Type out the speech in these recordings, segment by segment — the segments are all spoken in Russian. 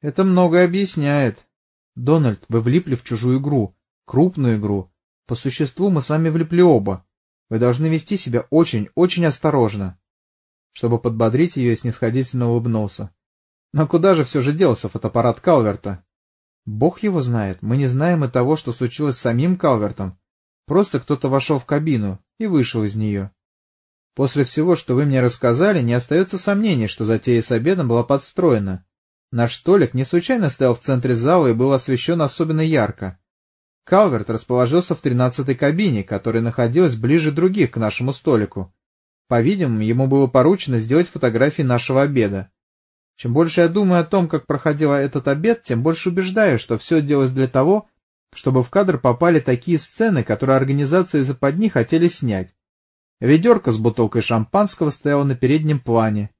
Это многое объясняет. Дональд, вы влипли в чужую игру, крупную игру. По существу мы с вами влипли оба. Вы должны вести себя очень, очень осторожно. Чтобы подбодрить ее, снисходительно улыбнулся. Но куда же все же делся фотоаппарат Калверта? Бог его знает, мы не знаем и того, что случилось с самим Калвертом. Просто кто-то вошел в кабину и вышел из нее. После всего, что вы мне рассказали, не остается сомнений, что затея с обедом была подстроена. Наш столик не случайно стоял в центре зала и был освещен особенно ярко. Калверт расположился в тринадцатой кабине, которая находилась ближе других к нашему столику. По-видимому, ему было поручено сделать фотографии нашего обеда. Чем больше я думаю о том, как проходил этот обед, тем больше убеждаюсь, что все делалось для того, чтобы в кадр попали такие сцены, которые организации западни хотели снять. Ведерко с бутылкой шампанского стояло на переднем плане.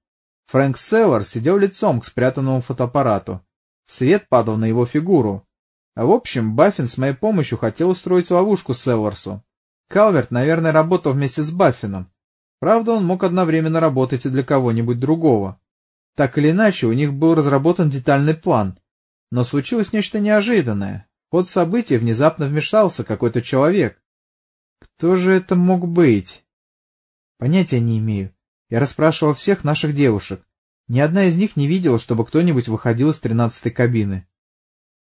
Фрэнк Селлар сидел лицом к спрятанному фотоаппарату. Свет падал на его фигуру. А в общем, Баффин с моей помощью хотел устроить ловушку Селларсу. Калверт, наверное, работал вместе с Баффином. Правда, он мог одновременно работать и для кого-нибудь другого. Так или иначе, у них был разработан детальный план. Но случилось нечто неожиданное. В ход событий внезапно вмешался какой-то человек. Кто же это мог быть? Понятия не имею. Я расспрашивал всех наших девушек. Ни одна из них не видела, чтобы кто-нибудь выходил из тринадцатой кабины.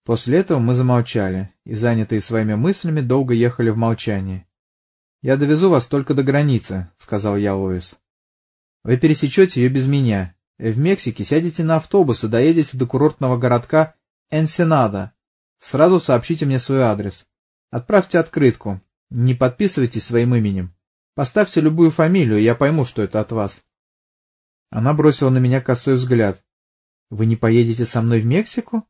После этого мы замолчали и, занятые своими мыслями, долго ехали в молчании. — Я довезу вас только до границы, — сказал я Лоис. — Вы пересечете ее без меня. В Мексике сядете на автобус и доедете до курортного городка Энсенада, Сразу сообщите мне свой адрес. Отправьте открытку. Не подписывайтесь своим именем. Поставьте любую фамилию, я пойму, что это от вас. Она бросила на меня косой взгляд. Вы не поедете со мной в Мексику?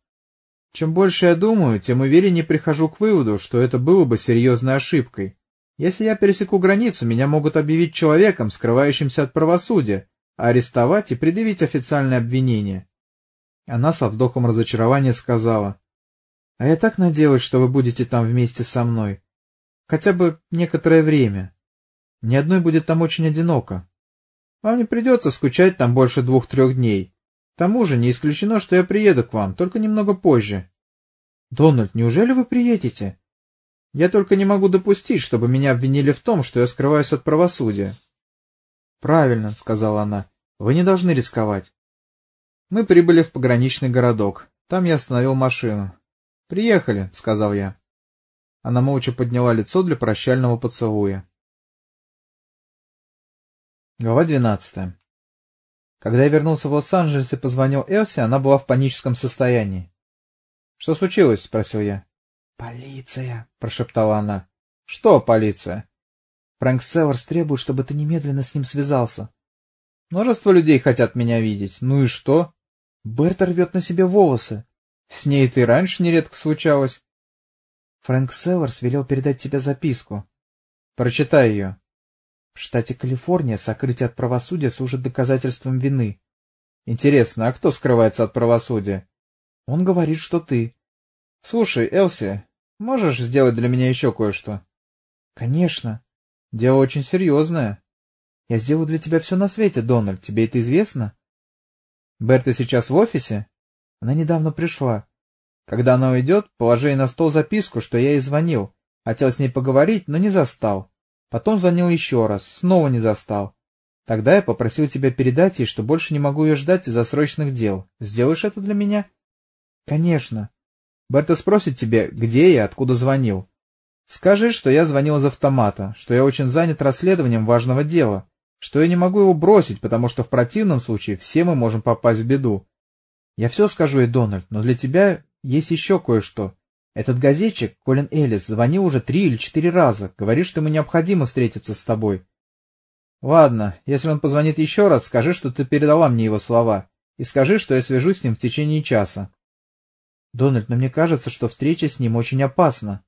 Чем больше я думаю, тем увереннее прихожу к выводу, что это было бы серьезной ошибкой. Если я пересеку границу, меня могут объявить человеком, скрывающимся от правосудия, арестовать и предъявить официальное обвинение. Она со вздохом разочарования сказала, а я так надеялась, что вы будете там вместе со мной. Хотя бы некоторое время. Ни одной будет там очень одиноко. Вам не придется скучать там больше двух-трех дней. К тому же не исключено, что я приеду к вам, только немного позже. Дональд, неужели вы приедете? Я только не могу допустить, чтобы меня обвинили в том, что я скрываюсь от правосудия. Правильно, сказала она. Вы не должны рисковать. Мы прибыли в пограничный городок. Там я остановил машину. «Приехали», — сказал я. Она молча подняла лицо для прощального поцелуя. Глава двенадцатая. Когда я вернулся в Лос-Анджелес и позвонил Элси, она была в паническом состоянии. — Что случилось? — спросил я. — Полиция, — прошептала она. — Что полиция? — Фрэнк Селларс требует, чтобы ты немедленно с ним связался. — Множество людей хотят меня видеть. Ну и что? — Берта рвет на себе волосы. С ней это и раньше нередко случалось. Фрэнк Селларс велел передать тебе записку. Прочитай ее. В штате Калифорния сокрытие от правосудия служит доказательством вины. Интересно, а кто скрывается от правосудия? Он говорит, что ты. Слушай, Элси, можешь сделать для меня еще кое-что? Конечно. Дело очень серьезное. Я сделаю для тебя все на свете, Дональд. Тебе это известно? Берта сейчас в офисе? Она недавно пришла. Когда она уйдет, положи ей на стол записку, что я ей звонил. Хотел с ней поговорить, но не застал. Потом звонил еще раз, снова не застал. Тогда я попросил тебя передать ей, что больше не могу ее ждать из-за срочных дел. Сделаешь это для меня? Конечно. Берта спросит тебе, где я, откуда звонил. Скажи, что я звонил из автомата, что я очень занят расследованием важного дела, что я не могу его бросить, потому что в противном случае все мы можем попасть в беду. Я все скажу ей, Дональд, но для тебя есть еще кое-что. Этот газетчик, Колин Эллис, звонил уже три или четыре раза, говорит, что ему необходимо встретиться с тобой. Ладно, если он позвонит еще раз, скажи, что ты передала мне его слова, и скажи, что я свяжусь с ним в течение часа. Дональд, но мне кажется, что встреча с ним очень опасна.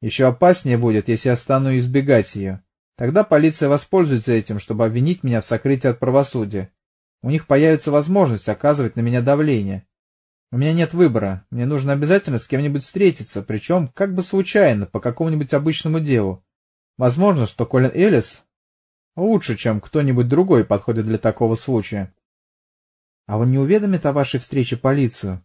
Еще опаснее будет, если я стану избегать ее. Тогда полиция воспользуется этим, чтобы обвинить меня в сокрытии от правосудия. У них появится возможность оказывать на меня давление. У меня нет выбора, мне нужно обязательно с кем-нибудь встретиться, причем как бы случайно, по какому-нибудь обычному делу. Возможно, что Колин Эллис лучше, чем кто-нибудь другой подходит для такого случая. А он не уведомит о вашей встрече полицию?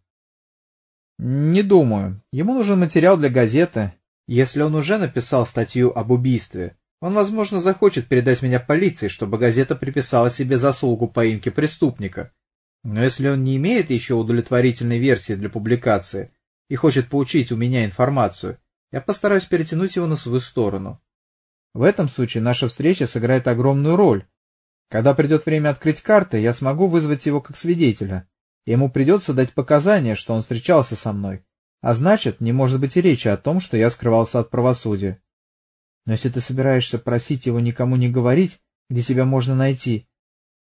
Не думаю. Ему нужен материал для газеты. Если он уже написал статью об убийстве, он, возможно, захочет передать меня полиции, чтобы газета приписала себе заслугу поимки преступника. Но если он не имеет еще удовлетворительной версии для публикации и хочет получить у меня информацию, я постараюсь перетянуть его на свою сторону. В этом случае наша встреча сыграет огромную роль. Когда придет время открыть карты, я смогу вызвать его как свидетеля. Ему придется дать показания, что он встречался со мной. А значит, не может быть и речи о том, что я скрывался от правосудия. Но если ты собираешься просить его никому не говорить, где тебя можно найти...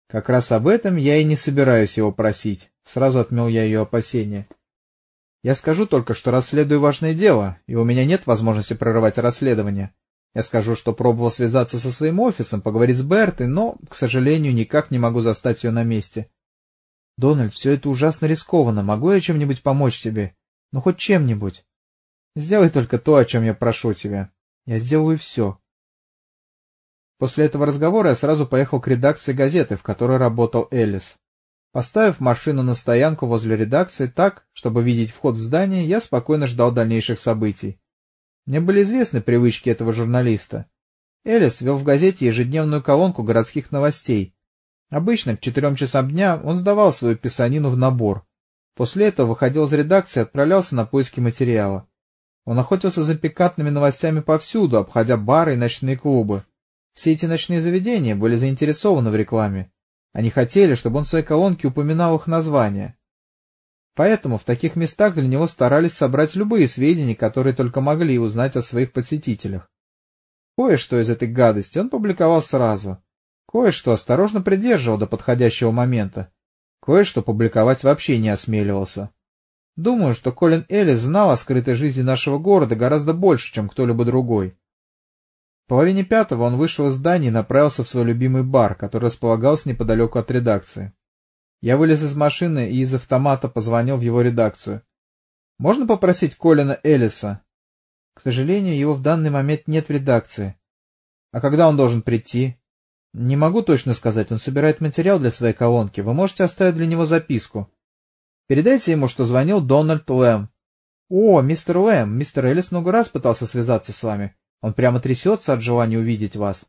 Как раз об этом я и не собираюсь его просить. Сразу отмел я ее опасения. Я скажу только, что расследую важное дело, и у меня нет возможности прорывать расследование. Я скажу, что пробовал связаться со своим офисом, поговорить с Бертой, но, к сожалению, никак не могу застать ее на месте. Дональд, все это ужасно рискованно. Могу я чем-нибудь помочь тебе? Ну, хоть чем-нибудь. Сделай только то, о чем я прошу тебя. Я сделаю все. После этого разговора я сразу поехал к редакции газеты, в которой работал Элис. Поставив машину на стоянку возле редакции так, чтобы видеть вход в здание, я спокойно ждал дальнейших событий. Мне были известны привычки этого журналиста. Элис вел в газете ежедневную колонку городских новостей. Обычно к четырем часам дня он сдавал свою писанину в набор. После этого выходил из редакции и отправлялся на поиски материала. Он охотился за пикантными новостями повсюду, обходя бары и ночные клубы. Все эти ночные заведения были заинтересованы в рекламе. Они хотели, чтобы он в своей колонке упоминал их названия. Поэтому в таких местах для него старались собрать любые сведения, которые только могли узнать о своих посетителях. Кое-что из этой гадости он публиковал сразу. Кое-что осторожно придерживал до подходящего момента. Кое-что публиковать вообще не осмеливался. Думаю, что Колин Эллис знал о скрытой жизни нашего города гораздо больше, чем кто-либо другой. Половине пятого он вышел из здания и направился в свой любимый бар, который располагался неподалеку от редакции. Я вылез из машины и из автомата позвонил в его редакцию. «Можно попросить Колина Эллиса?» «К сожалению, его в данный момент нет в редакции». «А когда он должен прийти?» «Не могу точно сказать. Он собирает материал для своей колонки. Вы можете оставить для него записку». Передайте ему, что звонил Дональд Лэм. — О, мистер Лэм, мистер Эллис много раз пытался связаться с вами. Он прямо трясется от желания увидеть вас.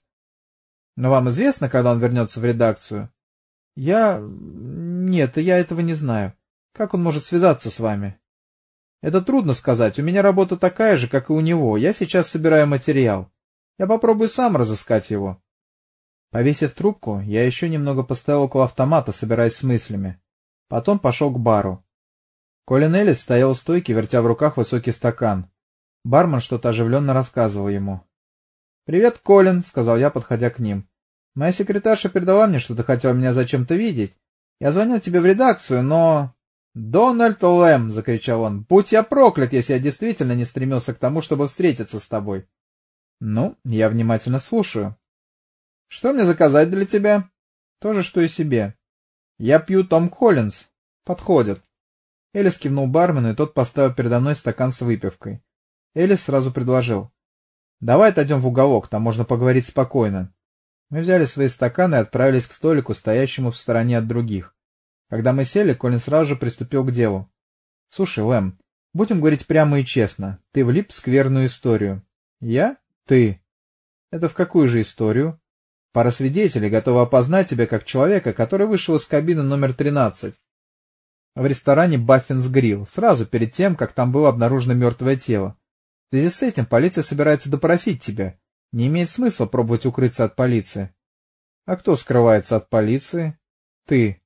— Но вам известно, когда он вернется в редакцию? — Я... Нет, я этого не знаю. Как он может связаться с вами? — Это трудно сказать. У меня работа такая же, как и у него. Я сейчас собираю материал. Я попробую сам разыскать его. Повесив трубку, я еще немного поставил около автомата, собираясь с мыслями. Потом пошел к бару. Колин Эллис стоял у стойки, вертя в руках высокий стакан. Бармен что-то оживленно рассказывал ему. — Привет, Колин, — сказал я, подходя к ним. — Моя секретарша передала мне, что ты хотел меня зачем-то видеть. Я звонил тебе в редакцию, но... — Дональд Лэм! — закричал он. — Будь я проклят, если я действительно не стремился к тому, чтобы встретиться с тобой. — Ну, я внимательно слушаю. — Что мне заказать для тебя? — То же, что и себе. «Я пью Том Коллинз. Подходит». Элис кивнул бармену, и тот поставил передо мной стакан с выпивкой. Элис сразу предложил. «Давай отойдем в уголок, там можно поговорить спокойно». Мы взяли свои стаканы и отправились к столику, стоящему в стороне от других. Когда мы сели, Колин сразу же приступил к делу. «Слушай, Лэм, будем говорить прямо и честно. Ты влип в скверную историю». «Я? Ты?» «Это в какую же историю?» Пара свидетелей готова опознать тебя как человека, который вышел из кабины номер 13 в ресторане Баффинс Грилл, сразу перед тем, как там было обнаружено мертвое тело. В связи с этим полиция собирается допросить тебя. Не имеет смысла пробовать укрыться от полиции. А кто скрывается от полиции? Ты.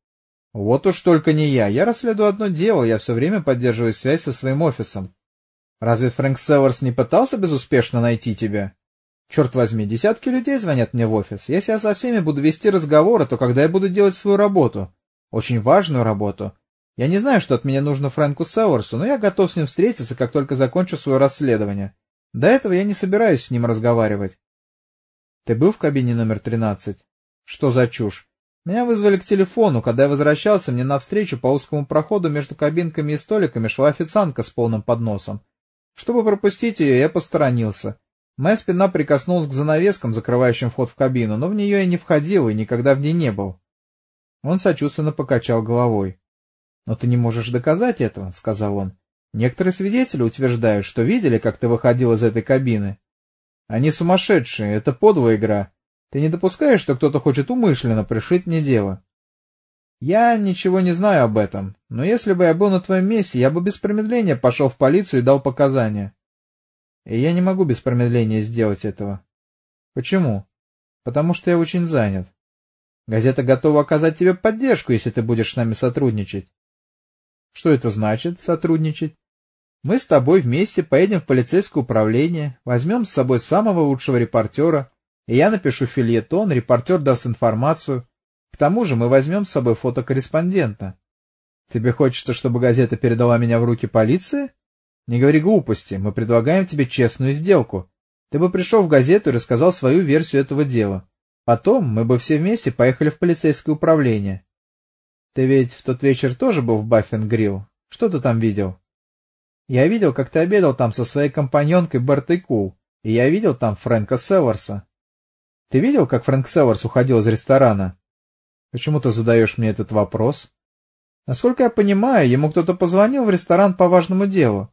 Вот уж только не я. Я расследую одно дело, я все время поддерживаю связь со своим офисом. Разве Фрэнк Северс не пытался безуспешно найти тебя? Черт возьми, десятки людей звонят мне в офис. Если я со всеми буду вести разговоры, то когда я буду делать свою работу? Очень важную работу. Я не знаю, что от меня нужно Фрэнку Сауэрсу, но я готов с ним встретиться, как только закончу свое расследование. До этого я не собираюсь с ним разговаривать. Ты был в кабине номер тринадцать? Что за чушь? Меня вызвали к телефону. Когда я возвращался, мне навстречу по узкому проходу между кабинками и столиками шла официантка с полным подносом. Чтобы пропустить ее, я посторонился. Моя спина прикоснулась к занавескам, закрывающим вход в кабину, но в нее я не входил и никогда в ней не был. Он сочувственно покачал головой. — Но ты не можешь доказать этого, — сказал он. — Некоторые свидетели утверждают, что видели, как ты выходил из этой кабины. Они сумасшедшие, это подлая игра. Ты не допускаешь, что кто-то хочет умышленно пришить мне дело? Я ничего не знаю об этом, но если бы я был на твоем месте, я бы без промедления пошел в полицию и дал показания. И я не могу без промедления сделать этого. Почему? Потому что я очень занят. Газета готова оказать тебе поддержку, если ты будешь с нами сотрудничать. Что это значит, сотрудничать? Мы с тобой вместе поедем в полицейское управление, возьмем с собой самого лучшего репортера, и я напишу фильетон, репортер даст информацию. К тому же мы возьмем с собой фотокорреспондента. Тебе хочется, чтобы газета передала меня в руки полиции? Не говори глупости, мы предлагаем тебе честную сделку. Ты бы пришел в газету и рассказал свою версию этого дела. Потом мы бы все вместе поехали в полицейское управление. Ты ведь в тот вечер тоже был в Баффин Грилл. Что ты там видел? Я видел, как ты обедал там со своей компаньонкой Бертой Кул, и я видел там Фрэнка Северса. Ты видел, как Фрэнк Северс уходил из ресторана? Почему ты задаешь мне этот вопрос? Насколько я понимаю, ему кто-то позвонил в ресторан по важному делу.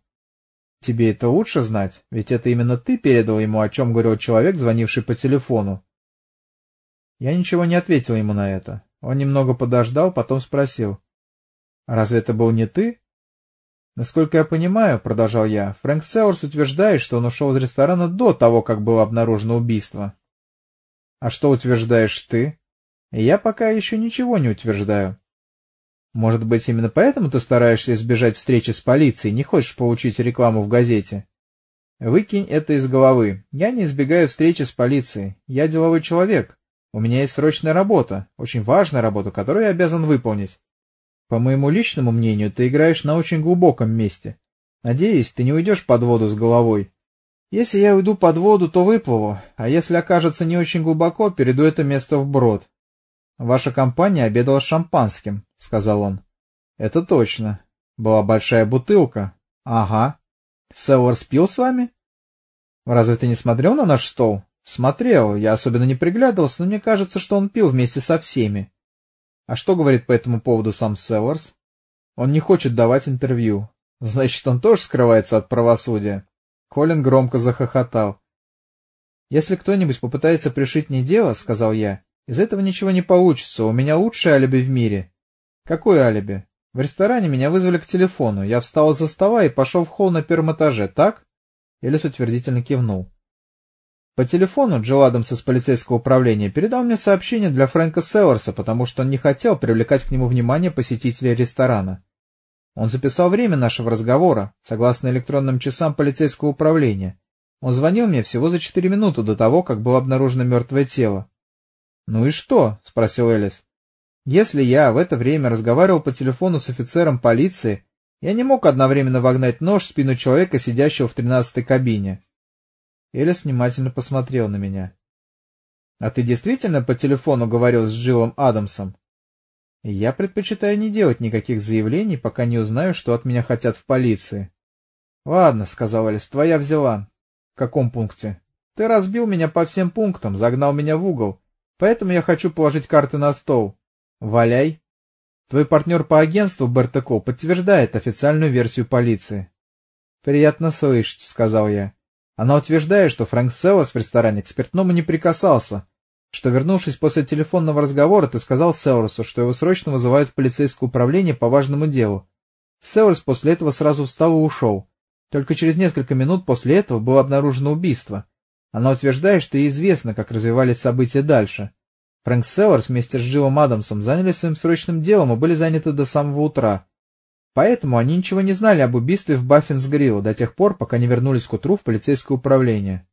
Тебе это лучше знать, ведь это именно ты передал ему, о чем говорил человек, звонивший по телефону. Я ничего не ответил ему на это. Он немного подождал, потом спросил. — Разве это был не ты? Насколько я понимаю, продолжал я, Фрэнк Сеурс утверждает, что он ушел из ресторана до того, как было обнаружено убийство. А что утверждаешь ты? Я пока еще ничего не утверждаю. Может быть, именно поэтому ты стараешься избежать встречи с полицией, не хочешь получить рекламу в газете? Выкинь это из головы. Я не избегаю встречи с полицией. Я деловой человек. У меня есть срочная работа, очень важная работа, которую я обязан выполнить. По моему личному мнению, ты играешь на очень глубоком месте. Надеюсь, ты не уйдешь под воду с головой. Если я уйду под воду, то выплыву, а если окажется не очень глубоко, перейду это место вброд. Ваша компания обедала шампанским, — сказал он. — Это точно. Была большая бутылка. — Ага. — Сеуэр спил с вами? — Разве ты не смотрел на наш стол? — Смотрел. Я особенно не приглядывался, но мне кажется, что он пил вместе со всеми. А что говорит по этому поводу сам Северс? Он не хочет давать интервью. Значит, он тоже скрывается от правосудия. Колин громко захохотал. «Если кто-нибудь попытается пришить мне дело, — сказал я, — из этого ничего не получится, у меня лучшее алиби в мире». «Какое алиби?» «В ресторане меня вызвали к телефону, я встал из-за стола и пошел в холл на первом этаже, так?» Элис утвердительно кивнул. По телефону Джилл Адамс из полицейского управления передал мне сообщение для Фрэнка Селларса, потому что он не хотел привлекать к нему внимание посетителей ресторана. Он записал время нашего разговора, согласно электронным часам полицейского управления. Он звонил мне всего за четыре минуты до того, как было обнаружено мертвое тело. — Ну и что? — спросил Элис. — Если я в это время разговаривал по телефону с офицером полиции, я не мог одновременно вогнать нож в спину человека, сидящего в тринадцатой кабине. Элис внимательно посмотрел на меня. — А ты действительно по телефону говорил с Джиллом Адамсом? — Я предпочитаю не делать никаких заявлений, пока не узнаю, что от меня хотят в полиции. — Ладно, — сказал Элис, — твоя взяла. — В каком пункте? — Ты разбил меня по всем пунктам, загнал меня в угол, поэтому я хочу положить карты на стол. — Валяй. Твой партнер по агентству, Бертеко, подтверждает официальную версию полиции. — Приятно слышать, — сказал я. Она утверждает, что Фрэнк Селлас в ресторане к спиртному не прикасался, что, вернувшись после телефонного разговора, ты сказал Селласу, что его срочно вызывают в полицейское управление по важному делу. Селлас после этого сразу встал и ушел. Только через несколько минут после этого было обнаружено убийство. Она утверждает, что ей известно, как развивались события дальше. Фрэнк Селларс вместе с Джилом Адамсом занялись своим срочным делом и были заняты до самого утра. Поэтому они ничего не знали об убийстве в Баффинс-Грилл до тех пор, пока не вернулись к утру в полицейское управление.